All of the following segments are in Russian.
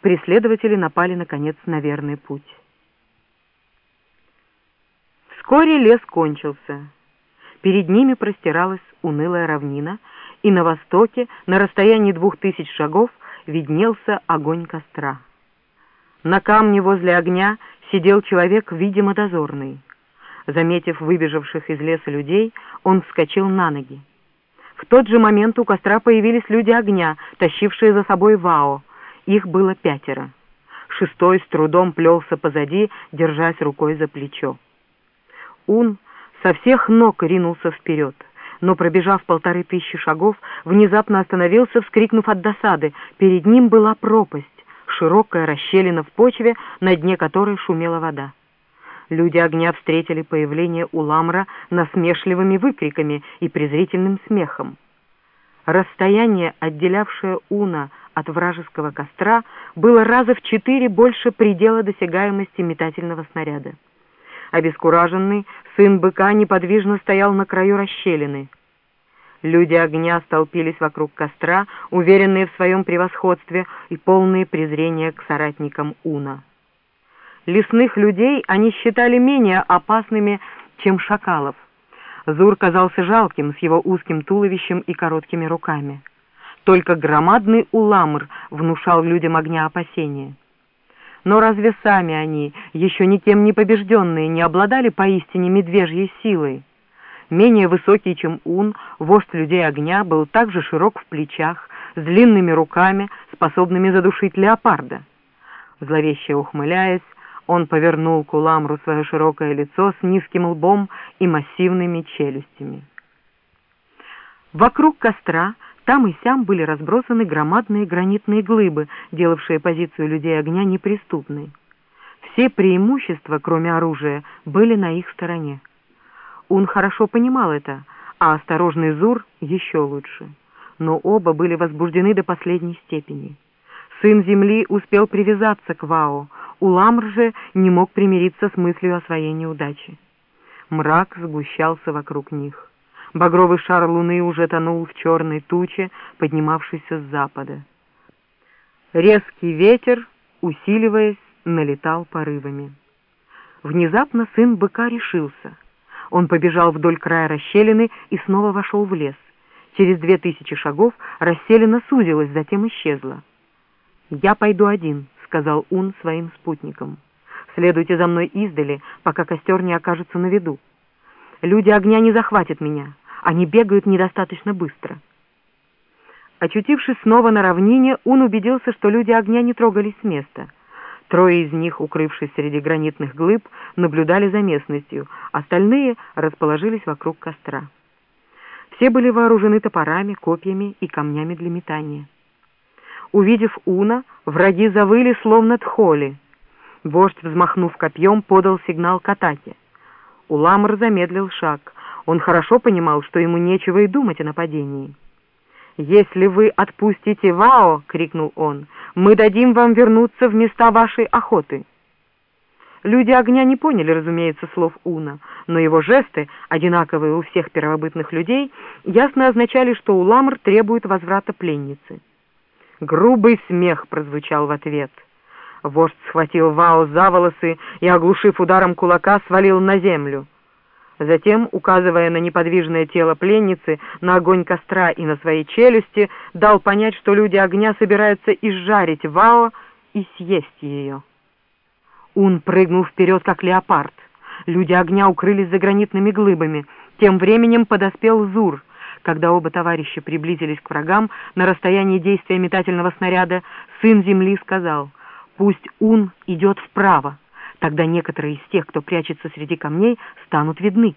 преследователи напали, наконец, на верный путь. Вскоре лес кончился. Перед ними простиралась унылая равнина, и на востоке, на расстоянии двух тысяч шагов, виднелся огонь костра. На камне возле огня сидел человек, видимо, дозорный. Заметив выбежавших из леса людей, он вскочил на ноги. В тот же момент у костра появились люди огня, тащившие за собой Вао. Их было пятеро. Шестой с трудом плелся позади, держась рукой за плечо. Ун со всех ног ринулся вперед, но, пробежав полторы тысячи шагов, внезапно остановился, вскрикнув от досады. Перед ним была пропасть, широкая расщелина в почве, на дне которой шумела вода. Люди огня встретили появление Уламра насмешливыми выкриками и презрительным смехом. Расстояние, отделявшее Уна от вражеского костра, было раза в четыре больше предела досягаемости метательного снаряда. Обескураженный, сын быка неподвижно стоял на краю расщелины. Люди огня столпились вокруг костра, уверенные в своем превосходстве и полные презрения к соратникам Уна. Лесных людей они считали менее опасными, чем шакалов. Зур казался жалким с его узким туловищем и короткими руками. Только громадный уламр внушал людям огня опасения. Но разве сами они, еще никем не побежденные, не обладали поистине медвежьей силой? Менее высокий, чем Ун, вождь людей огня был также широк в плечах, с длинными руками, способными задушить леопарда. Зловеще ухмыляясь, он повернул к Уламру свое широкое лицо с низким лбом и массивными челюстями. Вокруг костра там и сям были разбросаны громадные гранитные глыбы, делавшие позицию людей огня неприступной. Все преимущества, кроме оружия, были на их стороне. Он хорошо понимал это, а осторожный Зур еще лучше. Но оба были возбуждены до последней степени. Сын земли успел привязаться к Вао, Уламр же не мог примириться с мыслью о своей неудаче. Мрак сгущался вокруг них. Багровый шар луны уже тонул в черной туче, поднимавшейся с запада. Резкий ветер, усиливаясь, налетал порывами. Внезапно сын быка решился. Он побежал вдоль края расщелины и снова вошел в лес. Через две тысячи шагов расселена сузилась, затем исчезла. «Я пойду один», сказал Ун своим спутникам. «Следуйте за мной издали, пока костер не окажется на виду. Люди огня не захватят меня, они бегают недостаточно быстро». Очутившись снова на равнине, Ун убедился, что люди огня не трогались с места. Трое из них, укрывшись среди гранитных глыб, наблюдали за местностью, остальные расположились вокруг костра. Все были вооружены топорами, копьями и камнями для метания. Увидев Уна, враги завыли, словно тхоли. Вождь, взмахнув копьем, подал сигнал к атаке. Уламр замедлил шаг. Он хорошо понимал, что ему нечего и думать о нападении. «Если вы отпустите Вао, — крикнул он, — мы дадим вам вернуться в места вашей охоты». Люди огня не поняли, разумеется, слов Уна, но его жесты, одинаковые у всех первобытных людей, ясно означали, что Уламр требует возврата пленницы. Грубый смех прозвучал в ответ. Вождь схватил Вао за волосы и, оглушив ударом кулака, свалил на землю. Затем, указывая на неподвижное тело пленницы, на огонь костра и на свои челюсти, дал понять, что люди огня собираются изжарить Вао и съесть ее. Ун прыгнул вперед, как леопард. Люди огня укрылись за гранитными глыбами. Тем временем подоспел Зур — когда оба товарища приблизились к врагам на расстоянии действия метательного снаряда, сын земли сказал, «Пусть Ун идет вправо, тогда некоторые из тех, кто прячется среди камней, станут видны».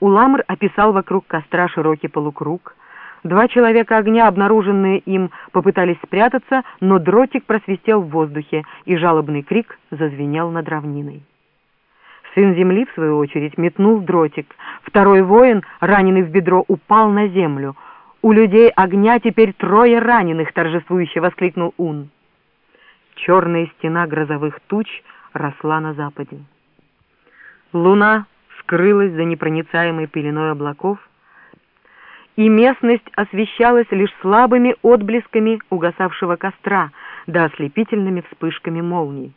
Уламр описал вокруг костра широкий полукруг. Два человека огня, обнаруженные им, попытались спрятаться, но дротик просвистел в воздухе, и жалобный крик зазвенел над равниной. Сын земли, в свою очередь, метнул дротик. Второй воин, раненый в бедро, упал на землю. «У людей огня теперь трое раненых!» — торжествующе воскликнул Ун. Черная стена грозовых туч росла на западе. Луна скрылась за непроницаемой пеленой облаков, и местность освещалась лишь слабыми отблесками угасавшего костра, да ослепительными вспышками молний.